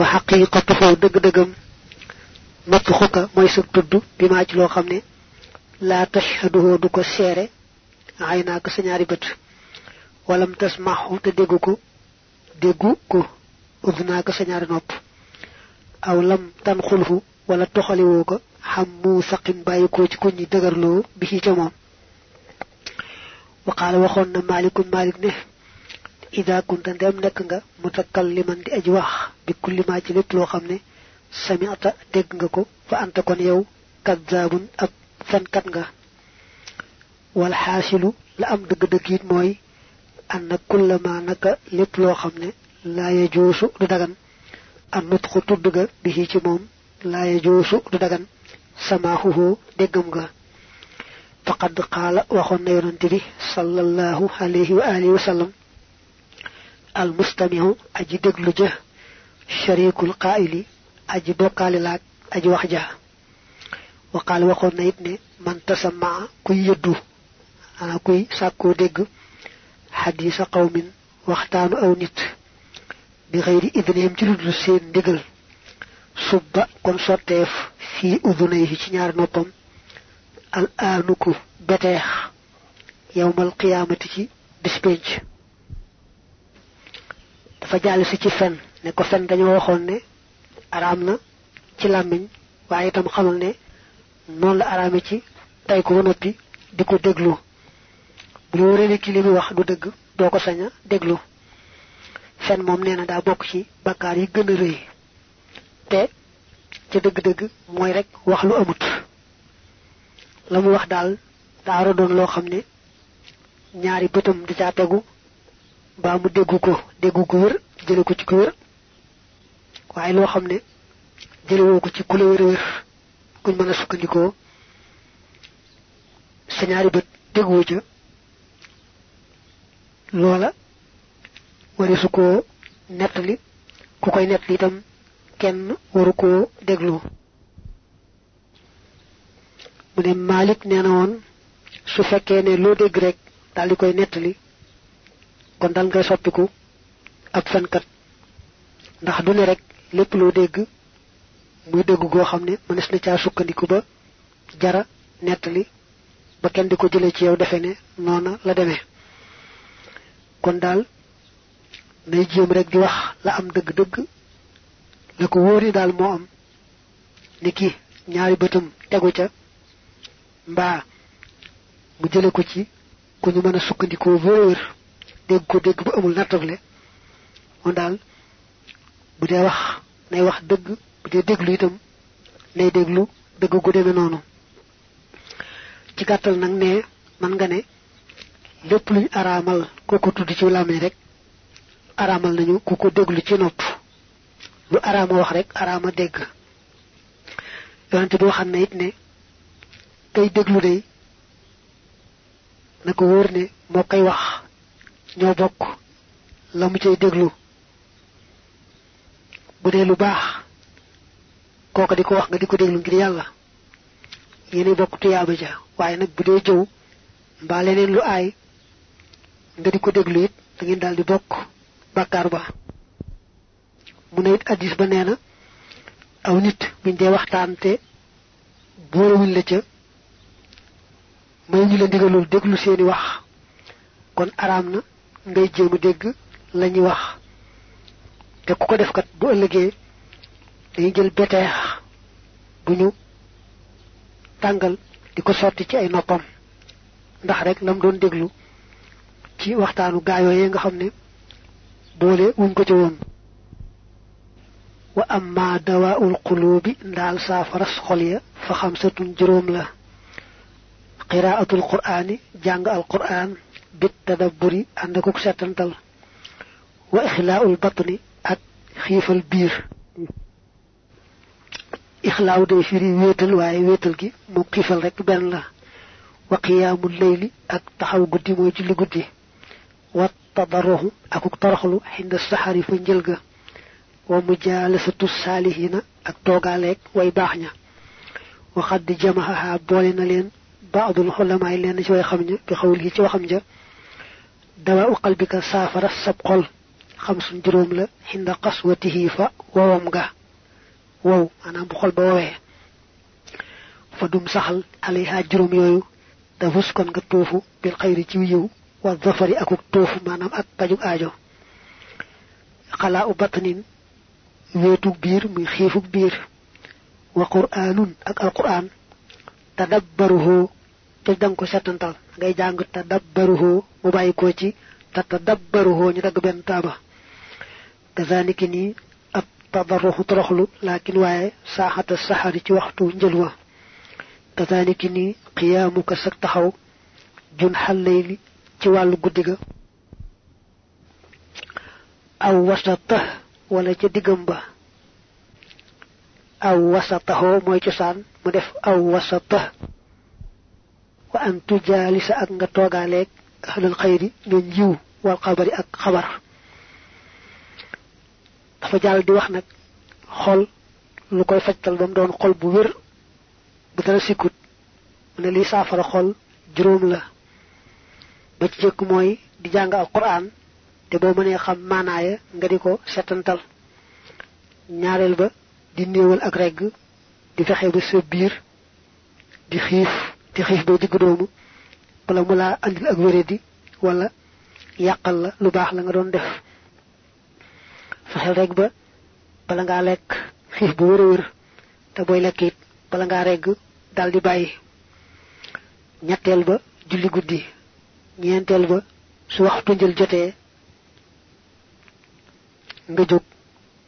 wa xaqiqatuhu dëgg-dëggam nattu xuka mooy sa tudd bi maa ci loo xam ne laa tashhaduhu du ko seere ay naa ko sa ñaari bët walam tasmaxu te déggu ko déggu ko udnaa ko sa ñaari nopp aw lam tan xulhu wala toxaliwoo ko xam mu saqin bàyyi ko ci kuñ ñi dëgërloo bi ci ca moom waqaala waxoon na maalikum maalik ne ida kunta ndem nekk nga mutakalliman di aji wax bi kulli maa ci lépp loo xam ne sami'ta dégg nga ko fa anta kon yow kadzaabun ab fenkat nga wal xaasilu la am dëgg-dëgg it mooy anna kullama naka lépp loo xam ne laa yajuusu du dagan an nutxu tudd ga bi ci moom laa yajuusu du dagan samaahuhu déggam nga faqad qaala waxoon na yonante bi sallallahu alayhi wa alihi wa sallam المستمع أجي دغلو جا شريك القائل أجي بوكال لا أجي واخ جا وقال وقال نيت من تسمع كوي يدو. أنا كوي ساكو دغ حديث قوم واختان أو نيت. بغير إذنهم تلد سين دغل صب كون سوتيف في أذنيه شي نيار نوبم الانكو بتيخ. يوم القيامة تي بسبنج dafa jàll si ci fen. Ne ko fen dañoo waxoon ne araam na ci làmmiñ waaye itam xamal ne noonu la araame ci tey ko ba noppi di bu la wëree ki li muy wax du dëgg doo ko fen moom nee na daa bokk ci yi gën a rëy. Te ca dëgg-dëgg rek wax lu amut. La mu wax daal daa war a doon loo xam ñaari di tegu mbaa mu déggu ko déggu ko wér jële ko ci ko wér. Waaye loo xam ne jëlewoo ko ci ku la wér wér kuñ mën a sukkandikoo sa ñaari bët dégguwu ca. Loola wari su ko nettali ku koy nettali itam kenn waru koo Malik nee na woon su fekkee ne loo dégg rek daal di koy kon dal ngay soppiku ab fenkat. Ndax du ne rek lépp loo dégg muy dégg goo xam ne na caa sukkandiku ba jara nettali ba kenn di ko jëlee ci yow defe ne noona la demee. Kon daal nay jéem rek di wax la am dëgg-dëgg la ko wóor ni daal moo am ni ki ñaari bëtam ca mu jële ko ci ku ñu mën a sukkandikoo dégg ko dégg bu amul nattable moom daal bu dee wax nay wax dëgg bu dee déglu itam nay déglu dëgg gu demee noonu. ci gàttal nag ne man nga ne lépp luñ araamal ku ko tudd ci làmmiñ rek araamal nañu ku ko déglu ci nopp. lu araama wax rek araama dégg. Yonente bi waxam ne it ne kay déglu day na ko wóor ne moo koy wax ñoo bokk. La mu cay déglu bu dee lu baax kooka di ko wax nga di ko déglu ngir yàlla. Yéen bokk tuyaaba ja waaye nag bu dee jëw mbaa leneen lu aay nga di ko déglu it da ngeen daal di bokk bàkkaar ba. Mu ne it addis ba nee na aw nit buñ dee waxtaan te la ca may la ndigalul déglu seeni wax. Kon araam na ngay a dégg la ñuy wax. Te ku ko def kat bu ëllëgee dañuy jël beteex bu ñu tàngal di ko sotti ci ay noppam. Ndax rek lam doon déglu ci waxtaanu gaayooyee nga xam ne boole wuñ ko ci woon. Wa amma dawaul qulubi ndaal saafaras xol ya fa xamsatun juróom la. Qiraatul qur'aani jàng al qur'aan firi wéetal waaye wéetal gi moom xiifal rek benn la wa qiyaamul layli ak taxaw guddi mooy julli guddi wa tadarruhu akuk toroxlu xinda saxari fa njël ga wa mujaalasatu saalihiina ak toogaaleeg way baax ña waxat di jamaha boole na leen baadul xulamaay leen ci way xam ña bi xawul yi ci waxam ja dawa u qalbika saafara sab xol xamsun juróom la xinda qaswatihi fa wowam ga wow maanaam bu xol ba wowee fa dum saxal alayha juróom yooyu dafus kon nga toofu bil xayri ci yiw wa zafari akuk toofu maanaam ak pajuk aajo xalaa u batnin weetug biir muy xiifug biir wa qur'anun ak alquran tadabbaruhu te dang ko setantal. Ngay jàng tadabbaruhu mu bàyyi ko ci tatadabbaruhu ñu dagg benn taaba. Kazaniki ni ab tadarruhu toroxlu laakin waaye saaxata saxari ci waxtu njëlwa kazaniki ni qiyaamuka sak taxaw jun xallayli ci wàllu guddi ga. Aw wasata wala ca diggam ba. Aw wasataho mooy cosaan mu def aw wasata wa an tujaalisa ak nga toogaaleeg ahlal xayri ñoon yiw wal xabari ak xabar. Dafa jàll di wax nag xol lu koy fajtal ba mu doon xol bu wér bu dara sikkut mu ne liy saafara xol juróom la. Ba ci jëkk mooy di jàng alquran te mënee xam maanaaya nga di ko setantal. Ñaareel ba di néewal ak regg di fexe ba sa biir di xiif di xiif ba digg doomu wala mu andil ak wala yàqal la lu baax la nga doon def. Fexeel rek ba bala ngaa lekk xiif bu wër a wër te booy lekk it bala ngaa dal di bàyyi. Ñetteel ba julli guddi. Ñeenteel ba su waxtu njël jotee nga jóg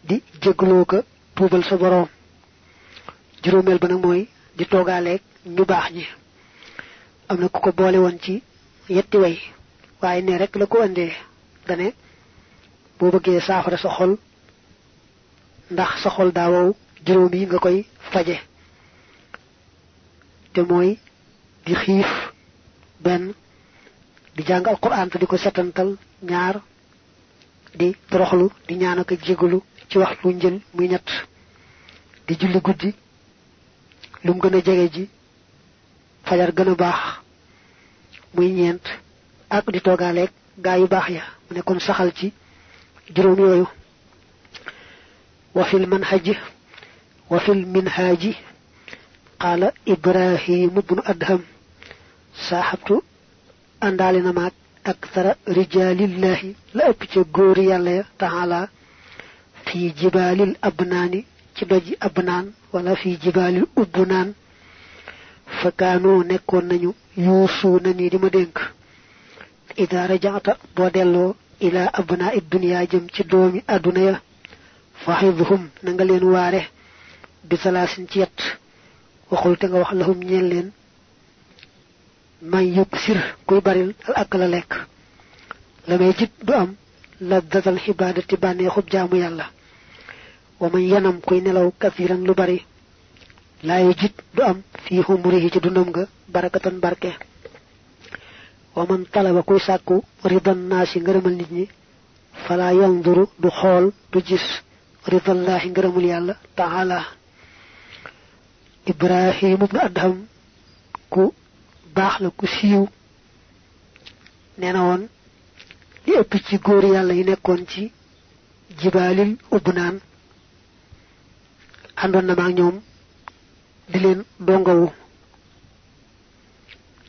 di jégloo ko tuubal sa boroom. Juróomeel ba nag mooy di toogaaleeg ñu baax ñi am na ku ko boole woon ci yetti way. Waaye ne rek la ko andee. Dane boo bëggee saafara sa xol ndax sa xol daa wow juróom yi nga koy faje. Te mooy di xiif benn di jàng alquran te di ko setantal ñaar di toroxlu di ñaan ak jégalu ci waxtu njël muy ñett. Di julli guddi lum gën a jege ji fajar gën a baax muy ñeent. ak di toogaaleeg gaa yu baax ya. mu ne kon saxal ci juróom yooyu. wa fil manhaji wa fil minhaji qaala ibrahim ibnu adham saaxabtu àndaale na maag akthara rijaalillahi la ëpp ca góori yàlla ya taala fi jibaalil abnaani ci doji abnaan wala fi jibaalil ubbunaan fa kaanoo nekkoon nañu yuusuu na nii di ma dénk ida rajaata boo delloo ila abnaa id duniyaa jëm ci doomi àdduna ya faxidhum na nga leen waare bi salaasin ci yett waxul te nga wax lahum ñeel leen man yëpp sir kuy baril al ak la lekk la may jit du am la datal xibaadati bànneexub jaamu yàlla wa man yanam kuy nelaw kathiran lu bari laaye jit du am fii xumurihi ci dundam nga barakatan barke. Wa man talaba kuy sàkku ridan naasi ngërëmal nit ñi fala yanduru du xool du gis ridallaahi ngërëmul yàlla taala. Ibrahim ibnu adham ku baax la ku siiw. Nee na woon li ëpp ci góor yàlla yi nekkoon ci jibaalil àndoon na maag ñoom di leen dongawu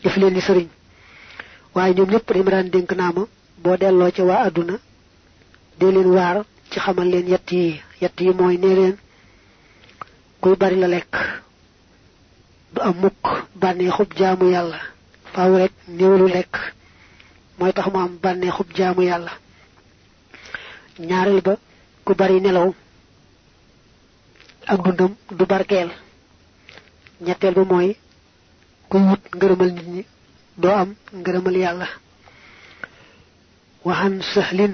def leen ni sëriñ. Waaye ñoom ñëpp dañ ma daan dénk naa ma boo delloo ci waa àdduna dee leen waar ci xamal leen yett yi yett yi mooy nee leen kuy bari la lekk du am mukk bànneexub jaamu yàlla. Faaw rek néewlu lekk mooy tax mu am bànneexub jaamu yàlla. Ñaareel ba ku bari nelaw ak dundam du barkeel ñetteel ba mooy kuy wut ngërëmal nit ñi doo am ngërëmal yàlla waxan sahlin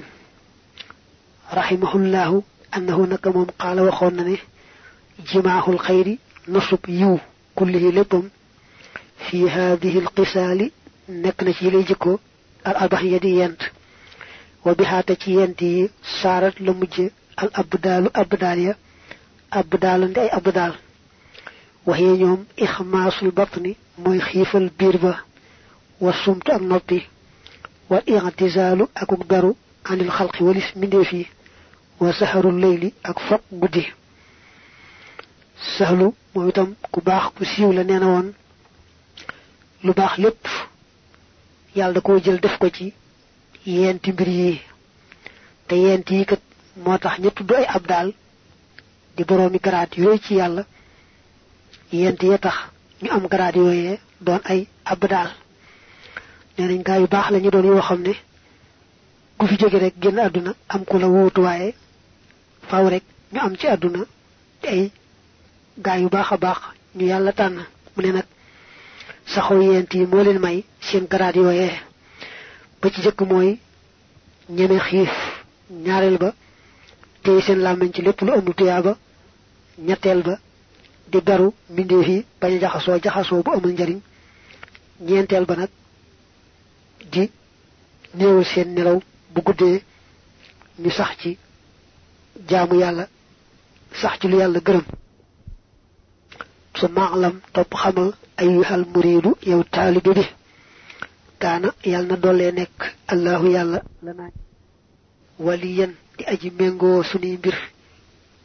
rahimahullahu annahu naka moom qaala waxoon na ne jimaaxul xayri nasub yiw kullihi léppam fi haadihi alqisaali nekk na ci lay jikko al arbax ya di yent wa bixaata ci yent yi saarat la mujje al abdaalu abdaal ya abdaalante ay abdaal waxee ñoom ixmaasul batni mooy xiifal biir ba wa sumtu ak noppi wal i'tizaalu akuk daru anil xalqi walis mbindeef yi wa saxarul layli ak fokk guddi. Sahlu moom itam ku baax ku siiw la nee na woon. Lu baax lépp yàlla da koo jël def ko ci yenti mbir yi. Te yent yi kat moo tax ña tudd ay daal di boroomi garaat yooyu ci yàlla yent ya tax ñu am garaat yooyee doon ay ab daal nee nañ gaa yu baax la ñu doon yoo xam ne. Ku fi jóge rek génn àdduna am ku la wuutu waaye faaw rek ñu am ci àdduna te ay gaa yu baax a baax ñu yàlla tànn. Mu ne nag saxoo yent yi moo leen may seen garaat yooyee ba ci ñeme xiif. Ñaareel ba seen ci lépp lu amul tuyaaba. Ñetteel ba di beru mbindeef yi bañ a jaxasoo jaxasoo bu amul njariñ. Ñeenteel ba nag di néewal seen nelaw bu guddee ñu sax ci jaamu yàlla sax ci lu yàlla gërëm. Su maalam topp xamal ayyuhal muriidu yow taalibe bi kaana yàlla na dollee nekk allahu yàlla lanaa waliyan di aji méngoo sunuy mbir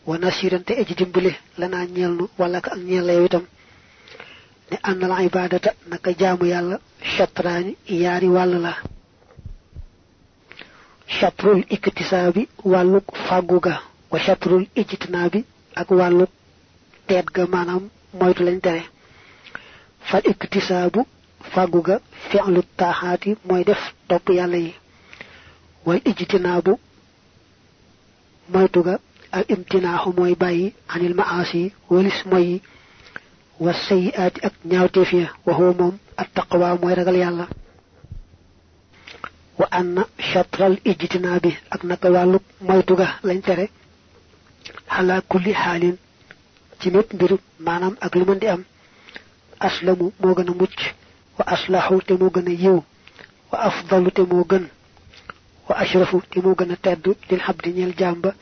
wa nasiran te aji dimbale lanaa ñeel nu wala ka ak ñeel la yow itam. Ne ànnal ibadata naka jaamu yàlla chatraani yaari wàll la. Chatrul iktisaabi wàlluk fàggu ga. Wa chatrul ijtinaabi ak wàlluk teet ga maanaam moytu lañ tere. Fal iktisaabu fàggu ga fi'lu taaxaati mooy def topp yàlla yi. Wal ijtinaabu moytu ga الامتناح موي باي عن المعاصي والاسمي والسيئات اك نياوتي وهو موم التقوى موي رغل يالا وان شطر الاجتناب اك نك والو موي توغا لاي على كل حال تيمت بير مانام اك لومن دي ام اسلم مو غنا موتش واصلح تي مو غنا ييو وافضل تي مو غن واشرف تي مو غنا تاد للحبد نيل جامبا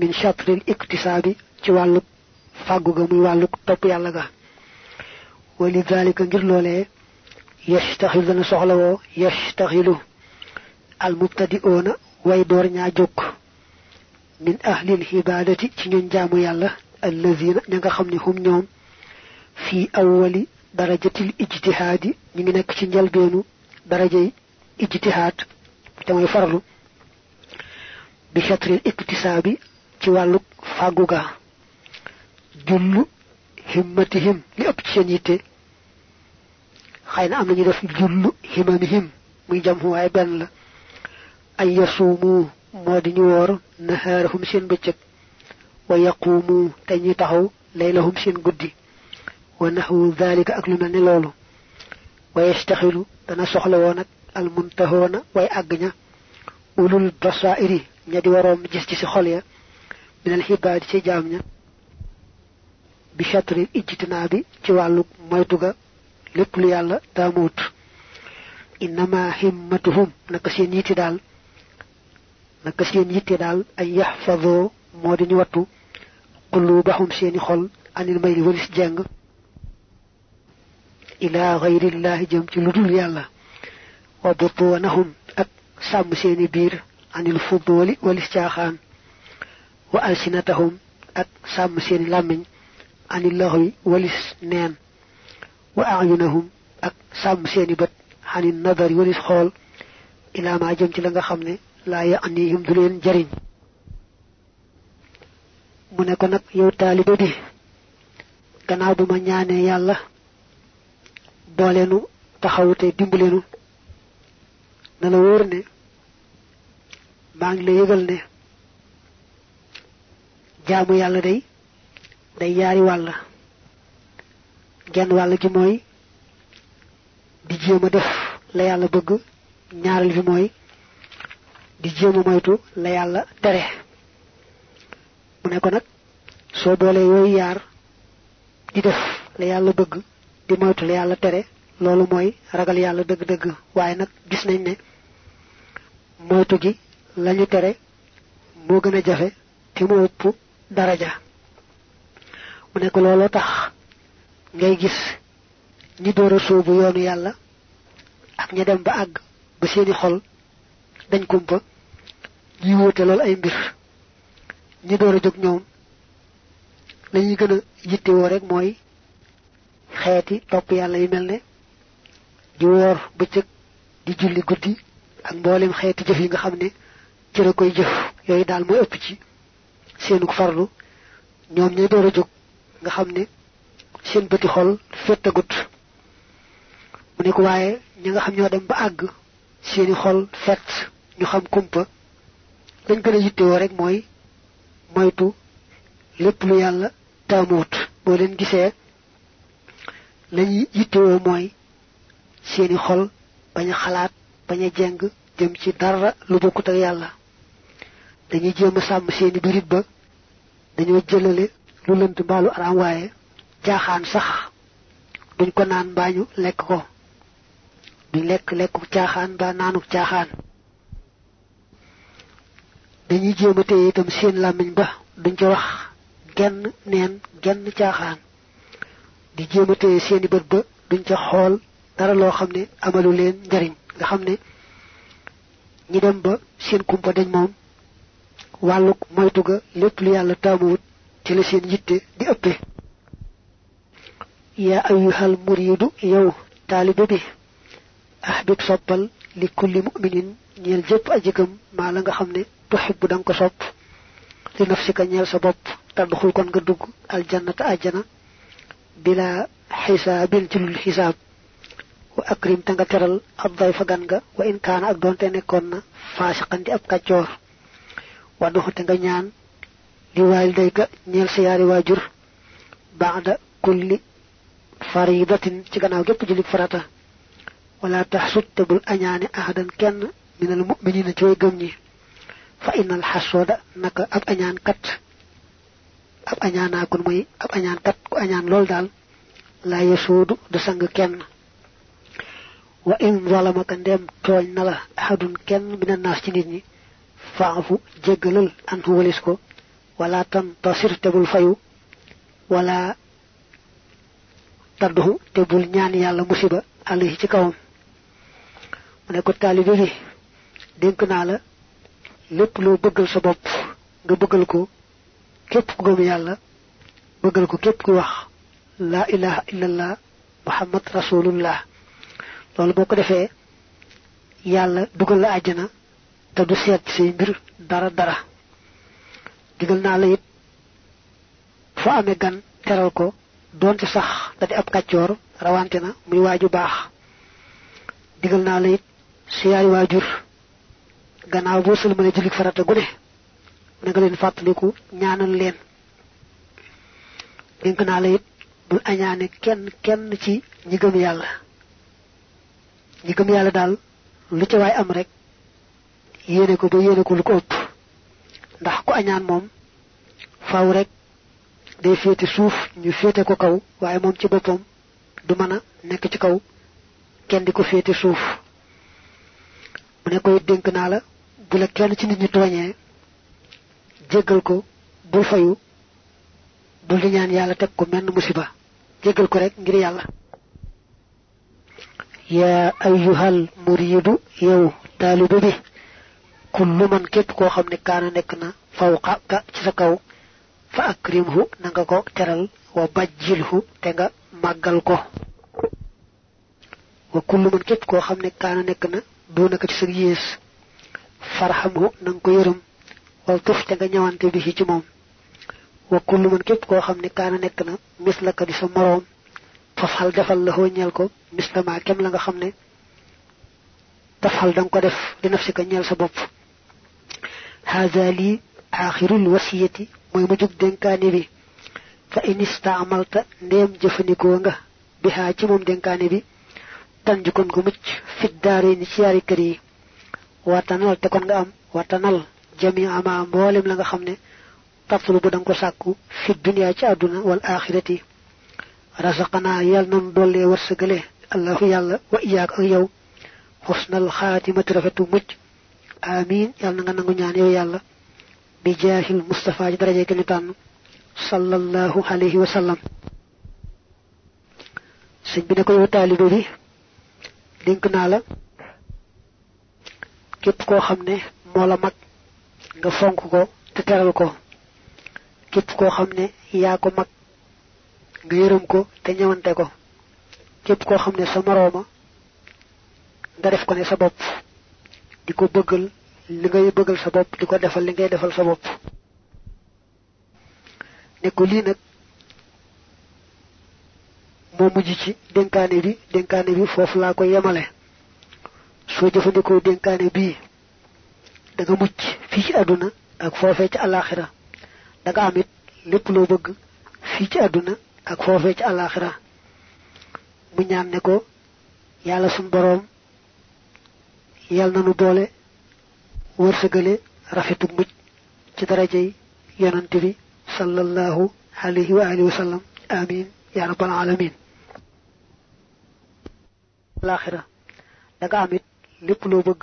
min chatril iktisaabi ci wàllu fàggu ga muy wàllu topp yàlla ga wa li dalika ngir loolee yastaxil dana soxlawoo yastaxilu al mubtadi'oona way door ñaa jóg min ahlil xibaadati ci ñun jaamu yàlla allazina ña nga xam ne hum ñoom fii awwali darajatil ijtihaadi ñu ngi nekk ci njalbeenu darajay ijtihaad te mooy farlu bi chatril iktisaabi ci wàllu fàggu ga jullu himmatihim li ëpp ci seen yitte xëy na am nañu def jullu himamihim muy jam waaye benn la ay yasuumu moo di ñu woor nahaarahum seen bëccëg wa yaquumu te ñuy taxaw laylahum seen guddi wa naxwu dalika ak lu mel loolu wa yastaxilu dana soxla woon ak almuntahoona way àgg ña ulul basairi ña di waroom gis ci si xol ya minal xibaadi ci jaam ña bi chatril ijtinaa bi ci wàllu moytu ga lépp lu yàlla daamuut innama himmatuhum naka seen yitte daal naka seen yitte daal ay yaxfadoo moo di ñu wattu qulubahum seeni xol anil mayli walis jeng ila gayrillahi jëm ci lu dul yàlla wa butuwanahum ak sàmm seeni biir anil fudooli walis caaxaan wa alsinatahum ak sàmm seeni làmmiñ anil laxwi walis neen wa ayunahum ak sàmm seeni bët xanil nadari walis xool ilaa ma jëm ci la nga xam ne laa yanihim du leen jariñ. mu ne ko nag yow taalibe bi gannaaw maa jaamu yàlla day day yaari wàll. Genn wàll gi mooy di jéem a def la yàlla bëgg ñaareel bi mooy di jéem a moytu la yàlla tere. Mu ne ko nag soo boolee yooyu yaar di def la yàlla bëgg di moytu la yàlla tere loolu mooy ragal yàlla dëgg-dëgg. Waaye nag gis nañ ne moytu gi lañu tere moo gën a jafe te mu ëpp daraja. Mu ne ko looloo tax. Ngay gis ñi door a sóobu yoonu yàlla ak ña dem ba àgg ba seeni xol dañ kumpa ñi wuute lool ay mbir. Ñi door a jóg ñoom lañuy gën a rek mooy xeeti topp yàlla yu mel ne di woor bëccëg di julli guddi ak mboolem xeeti jëf yi nga xam ne cëra koy jëf. Yooyu daal mooy ëpp ci seenuk farlu ñoom ñay door a jóg. Nga xam ne seen bëti xol fettagut. Mu ne ko waaye ñi nga xam ñoo dem ba àgg seeni xol fett ñu xam kumpa. Lañ gën a yittewoo rek mooy moytu lépp lu yàlla taamuwut. Boo leen gisee lañ yittewoo mooy seeni xol bañ a xalaat bañ a jeng jëm ci dara lu bokkut ak yàlla dañuy jéem sàmm seeni birit ba dañoo jëlale lu lënt mbaalu araam waaye jaaxaan sax duñ ko naan mbaañu lekk ko. duñ lekk lekku caaxaan ba naanu caaxaan. dañuy jéem a téye itam seen làmmiñ ba duñ ca wax genn neen genn caaxaan. di jéem a téye seeni bët ba duñ ca xool dara loo xam ne amalu leen njariñ. nga xam ne dem ba seen kumpa dañ moom wàlluk moytu ga lépp lu yàlla taamuwut ci la seen yitte di ëppe yaa ayyuhal muriidu yow taalibe bi ahbib soppal li kulli mu'minin ñeel jëpp ajikam maa la nga xam ne tuhibbu danga ko sopp. Li nafsika ñeel sa bopp tadduxul kon nga dugg aljannata àjjana bila xisaabin ci xisaab. Wa akrim te nga teral ab day gan nga wa in kaana ak doonte nekkoon na faasiqan di ab kàccoor wa duxu te nga ñaan li waalidayka ñeel sa yaari waajur baada kulli faridatin. Ci gannaaw gépp julik farata. Wala taxsut te bul ahadan kenn minal muminina ci way gëm ñi fa innal xasooda naka ab añaan kat. Ab añaanaa kon mooy ab añaan kat ku añaan lool daal laa yasoodu du sang kenn wa in zalamaka ndem tooñ na la ahadun kenn mina naas ci nit ñi faafu jéggalal an walis ko wala tan tasir te bul fayu wala tadduhu te bul ñaan yàlla musiba alayhi ci kawam mu ne ko taalibe bi dénk naa la lépp loo bëggal sa bopp nga bëggal ko képp ku gëm yàlla bëggal ko képp ku wax laa ilaha illallah muhammad rasulullah loolu boo ko defee yàlla dugal la àjjana te du seet say mbir dara dara. Digal naa la it foo amee gan teral ko doonte sax da di ab kàccoor rawante na muy waaju baax. Digal naa la it siyaari waajur gannaaw boo sëlmale jullit farata gu ne na nga leen fàttaliku ñaanal leen. Dénk naa la it bul añaane kenn kenn ci ñi gëm yàlla. Ñi gëm yàlla daal lu ca waay am rek yéene ko ba yéene ko lu ko ëpp. ndax ku añaan moom faaw rek day féete suuf ñu féete ko kaw waaye moom ci boppam du mën a nekk ci kaw kenn di ko féete suuf. mu ne koy dénk naa la bu la kenn ci nit ñi tooñee jéggal ko bul fayu bul di ñaan yàlla teg ko menn musiba jéggal ko rek ngir yàlla. yaa ayyuhal muriidu yow kullu man képp koo xam ne kaana nekk na fawqa ka ci sa kaw fa akrimhu na ko teral wa bajjilhu te nga màggal ko. Wa kullu man képp koo xam na ci sa farhamhu na nga ko yërëm wal tuf te nga ñëwante bi ci moom. Wa kullu man képp koo xam ne kaana nekk na mis la ka di sa moroom fafal defal la ñeel ko mislama kem la nga xam tafal da ko def di naf si ka ñeel sa bopp haza lii aaxirul wasiyati mooy ma jug dénkaane bi. Fa in istaamalta ndéem jëfandikoo nga bi xaa ci moom dénkaane bi tan ju kon gu mucc fit daare ni ci yaari kër yi. Watanal te kon nga am watanal jami ama mboolem la nga xam ne tatlu bu da nga ko sàkku fi dunia ci àdduna wal axirati rasaqanaa yàlla nanu dollee wërsëgale allahu yàlla wa iyaak ak yow. Xusnal xaatimati rafetu mucc amin yàlla na nga nangu ñaan yow yàlla bi jaahil Mustafa ji daraje ke ñu tànn sallallahu alayhi wa sallam sëñ bi ne ko yow taalibe bi dénk naa la képp koo xam ne moo la mag nga fonk ko te teral ko képp koo xam ne yaa ko mag nga yërëm ko te ñëwante ko képp koo xam ne sa morooma nga def ko ne sa bopp di ko bëggal li ngay bëggal sa bopp di ko defal li ngay defal sa bopp. Ne ko lii nag moo mujj ci dénkaane bi dénkaane bi foofu laa ko yemale. Soo jëfandikoo dénkaane bii da nga mucc fii ci àdduna ak foofee ci alaxira da nga amit lépp loo bëgg fii ci àdduna ak foofee ci alaxira mu ñaan ne ko yàlla sun boroom yal na nu boole wërsëgale rafetu mucc ci darajay yonante bi sallallahu alayhi wa alihi wa amin ya rabbal alamin alaxira da nga amit lépp loo bëgg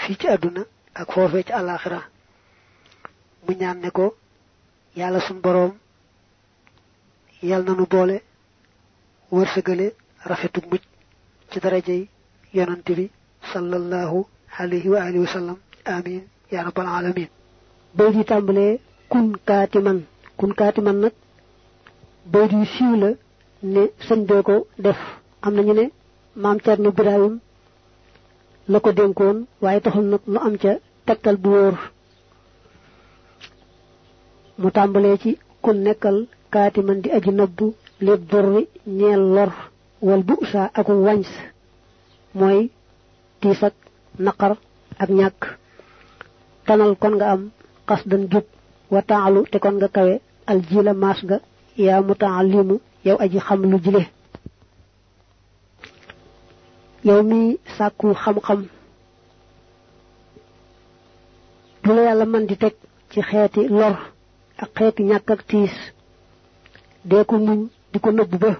fii ci àdduna ak foofee ci alaxira mu ñaan ne ko yàlla sun boroom yal na nu boole wërsëgale rafetu mucc ci darajay yonante bi sallallahu alayhi wa amin. Ya rabbal alamin. Bay di kun kaatiman kun kaatiman nag bay di siiw la def. Am nañu ne maam Cerno Birahim la ko wóor. Mu ci kun nekkal kaatiman di aji nëbbu lépp dorri ñeel lor wal bu aku wàñs mooy tiis ak naqar ak ñàkk. Tanal kon nga am xas dan jub wa taalu te kon nga kawe al jila maas ga yaa mu taalimu yow aji xam lu jile. Yow mi sàkku xam-xam du la yàlla man di teg ci xeeti lor ak xeeti ñàkk ak tiis dee ko muñ di ko nëbb ba.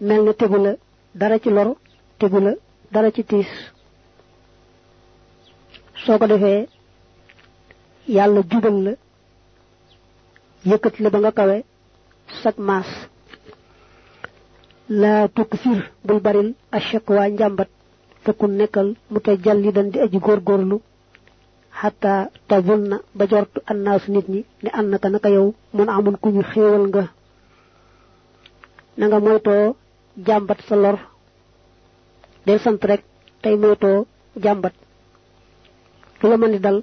Mel na tegu la dara ci lor tegu la dara ci tiis soo ko defee yàlla jubal la yëkkati la ba nga kawe sag maas. Laa tukk sir bul baril waa njàmbat fekkul nekkal mu jalli di aji góorgóorlu xataa tabul na ba jortu annaasu nit ñi ne an naka yow mun amun ku ñu xéewal nga. Nga moytoo jàmbat sa lor del sant rek tey moytoo jàmbat. Lu la mën di dal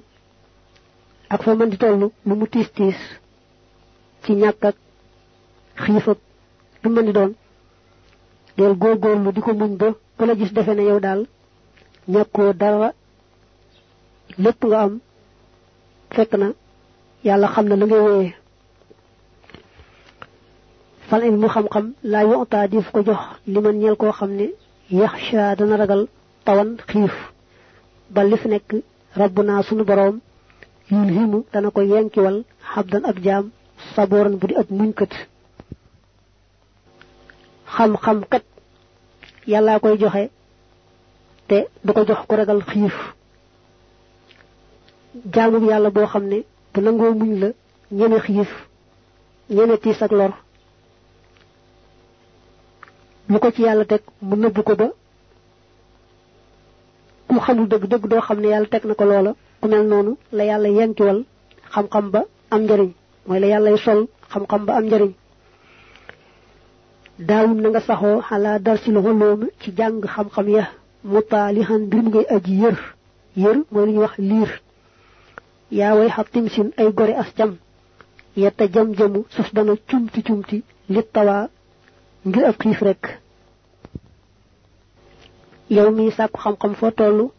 ak fa mën di toll lu mu tiis tiis ci ñàkk ak xiif ak lu mën di doon. Del góorgóorlu di ko muñ ba ku la gis yow daal ñàkkoo dara lépp nga am fekk na yàlla xam na la ngay wéyee fal ilmu xam-xam laa yontaa dif ko jox li man ñeel koo xam ne yaxsha dana ragal tawan xiif. ba li fi nekk rabbuna sunu boroom yul himu dana ko yenkiwal xabdan ab jaam sabooran bu di ab muñkat. xam-xam kat yàllaa koy joxe te du ko jox ku ragal xiif. jaamu yàlla boo xam ne bu nangoo muñ la ñeme xiif ñeme tiis ak lor. Lu ko ci yàlla teg mu nëbb ko ba ku xamul dëgg dëgg doo xam ne yàlla teg na ko loola. Ku mel noonu la yàlla yenkiwal xam-xam ba am njariñ. Mooy la yàllay sol xam-xam ba am njariñ. Daawum na nga saxoo xalaa dar si loxo loolu ci jàng xam-xam ya. Mu taalihan mbir mu ngay aji yër. Yër mooy li ñuy wax liir. Yaa way xa timsin ay gore as cam yetta jam-jamu sos dana cumti cumti li tawaa ngir ab xiif rekk yow mi sàkku xam-xam foo tollu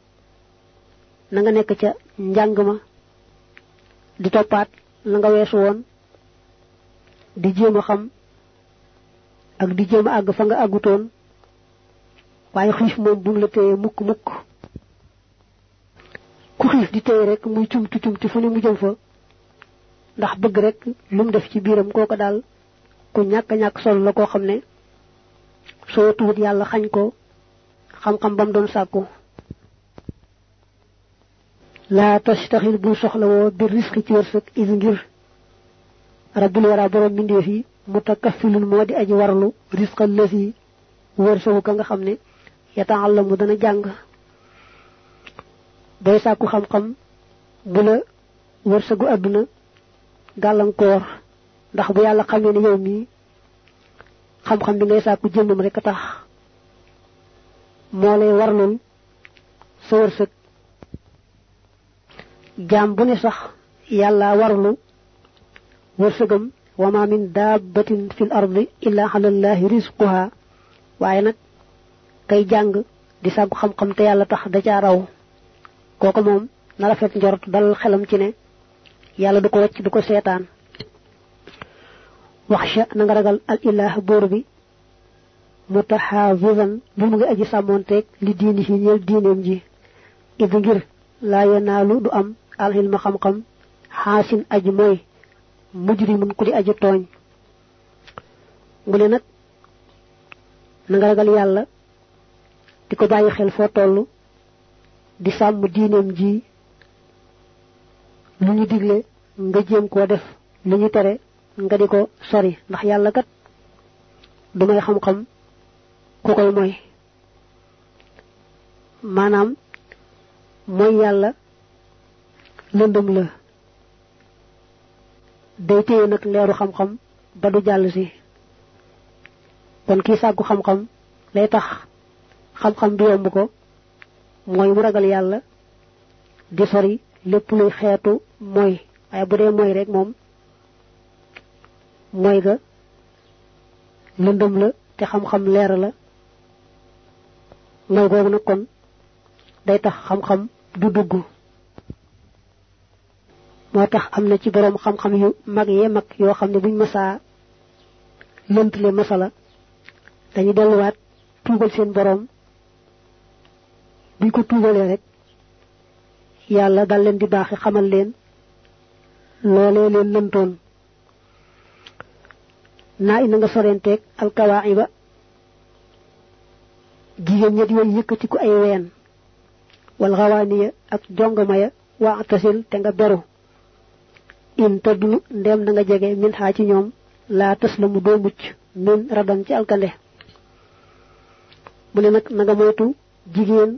na nga nekk ca njàng ma di toppaat la nga weesu woon di jéem a xam ak di jéem a àgg fa nga àggutoon waaye xiif moom bu la téye mukk mukk. Ku xiif di téye rek muy cumti cumti fu ne mu jëm fa ndax bëgg rek lu mu def ci biiram kooko daal ku ñàkk ñàkk solo la koo xam ne soo tuut yàlla xañ ko xam-xam ba mu doon sàkku. Laa tastaxil bul soxla woo bi risque ci wërsëg is ngir rabbul wara borom mbindeef yi moo di aji warlu risque lësi wërsëgu ka nga xam ne yataallamu dana jàng. Bay sàkku xam-xam bu la wërsëgu àdduna gàllankoor ndax bu yàlla xamee ne yow mii xam-xam bi ngay sàkku jëmmam rek tax. Moo lay warlul sa wërsëg. Jaam bu ne sax yàlla warlu wërsëgam. Wa ma min dabbatin fil ardi illa ala allahi rizquha waaye nag kay jàng di sàggu xam-xam te yàlla tax da caa raw. Kooku moom na rafet njort dal xelam ci ne yàlla du ko wacc du ko seetaan waxsha na nga ragal al ilah buur bi mutaxaafizan bu mu ngi aji sàmmoonteeg li diini fi ñeel diineem ji. Id ngir laa yanaalu du am alxilma xam-xam xaasin aji mooy mujrimun ku di aji tooñ mu ne nag na nga ragal yàlla di ko bàyyi xel foo toll di sàmm diineem ji. Lu ñu digle nga jéem koo def lu ñu tere nga di ko sori ndax yàlla kat du may xam-xam ku koy mooy maanaam mooy yàlla lëndëm la. Day téye nag leeru xam-xam ba du jàll si. Kon kii sàggu xam-xam lay tax xam-xam bi yomb ko mu ragal di sori lépp luy xeetu mooy waaye bu dee mooy rek moom mooy ga lëndëm la te xam-xam leer la. Mooy googu nag kon day tax xam-xam du dugg. Moo tax am na ci boroom xam-xam yu mag yee mag yoo xam ne buñ masaa lëntale masala dañu delluwaat tuubal seen boroom. Buñ ko tuubalee rek yàlla dal leen di baaxi xamal leen loolee leen lëntoon naa ina nga sorenteeg alkawaayi ba jigéen ña di way yëkkatiku ay ween. Wal xawaaniya ak jongama ya waa tasil te nga beru. In tëddunu ndem na nga jege min xaa ci ñoom laa tës la mu doo mucc min radan ci alkande. Mu ne nag na nga moytu jigéen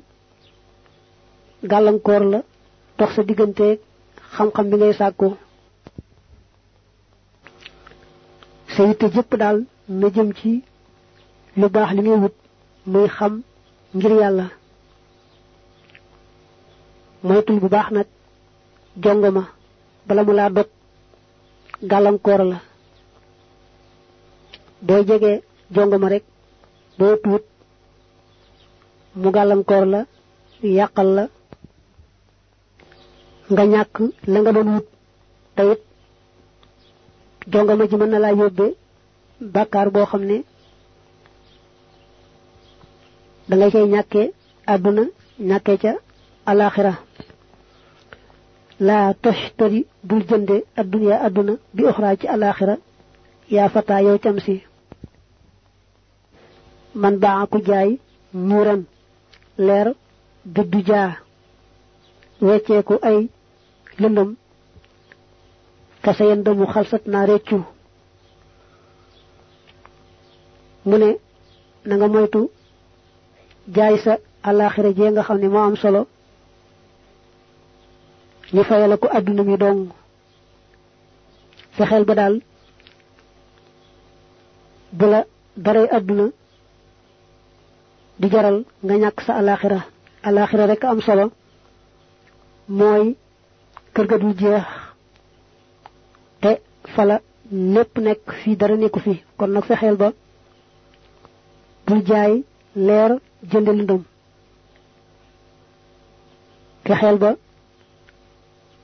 gàllankoor la dox sa digganteeg xam-xam bi ngay sàkkoo sa jëpp daal na jëm ci lu baax li ngay wut muy xam ngir moytul bu baax nag jongoma bala mu laa dog gàllankoor la. Booy jege jongoma rek boo tuut mu gàllankoor la yàqal la nga ñàkk la nga doon wut te it jongama ji mën na laa yóbbee bàkkaar boo ne da ngay cay ñàkkee àdduna ñàkkee ca alaxira laa toshtari bul jënde adduniya àdduna bi oxraa ci alaxira yaa fataa yow cam si man baa ku jaay muuran leer biddu jaa wecceeku ay lëndëm fasa yen damu xalsat naa réccu mu ne na nga moytu jaay sa alaxira jee nga xam ne moo am solo. Ñu fayala ko àdduna mi dong. Fexeel ba daal di jaral nga sa alaxira. Alaxira rek am solo. Mooy kër ga dul jeex fala lépp nekk fii dara nekku fi. kon nag fexeel ba bul jaay leer jënd lëndëm fexeel ba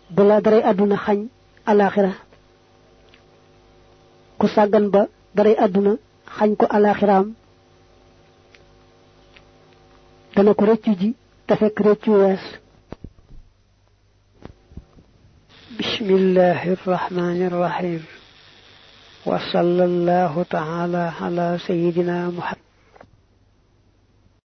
bu la daray àdduna xañ alaxira ku sàggan ba daray àdduna xañ ko alaxiraam dana ko rëccu ji te fekk rëccu wees بسم الله الرحمن الرحيم. وصلى الله تعالى على سيدنا محمد.